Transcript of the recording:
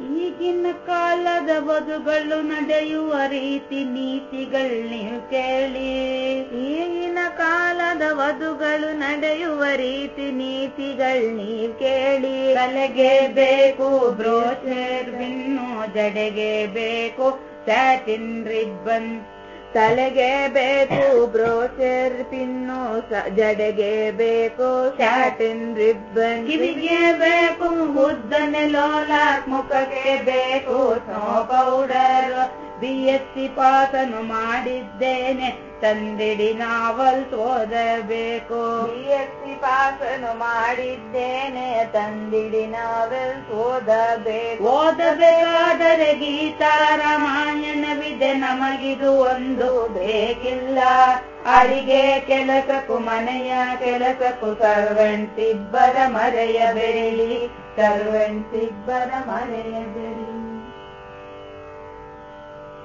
ಈಗಿನ ಕಾಲದ ಬದುಗಳು ನಡೆಯುವ ರೀತಿ ನೀತಿಗಳು ನೀವು ಕೇಳಿ. ಈಗಿನ ಕಾಲದ ಬದುಗಳು ನಡೆಯುವ ರೀತಿ ನೀತಿಗಳು ನೀವ್ ಕೇಳಿ. ತಲೆಗೆ ಬೇಕು ಬ್ರೋಚರ್, ಬಿನ್ನು ಜಡೆಗೆ ಬೇಕು. ಸ್ಯಾಟಿನ್ ರಿಬ್ಬನ್ ತಲೆಗೆ ಬೇಕು ಬ್ರೋಚರ್ ಪಿನ್ನು ಜಡೆಗೆ ಬೇಕು ಸ್ಯಾಟಿನ್ ರಿಬ್ಬನ್ ಕಿವಿಗೆ ಬೇಕು ಉದ್ದನೆ ಲೋಲಾಕ್ ಮುಖಕ್ಕೆ ಬೇಕು snow powder B S C ಪಾಸನು ಮಾಡಿದ್ದೇನೆ ತಂದಿಡಿ ನಾವಲ್ ಓದಬೇಕು. ಬಿ ಎಸ್ ಸಿ ಪಾಸನು ಮಾಡಿದ್ದೇನೆ ತಂದಿಡಿ ನಾವೆಲ್ ಓದಬೇಕು. ಓದಬೇಕಾದರೆ ಗೀತಾ ರಾಮಾಯಣವಿದೆ ನಮಗಿದು ಒಂದು ಬೇಕಿಲ್ಲ. ಅಡಿಗೆ ಕೆಲಸಕ್ಕೂ ಮನೆಯ ಕೆಲಸಕ್ಕೂ ಸರ್ವೆಂಟ್ಸ್ ಇಬ್ಬರ ಮರೆಯಬೇಡಿ ಸರ್ವೆಂಟ್ಸ್ ಇಬ್ಬರ ಮರೆಯಬೇಡಿ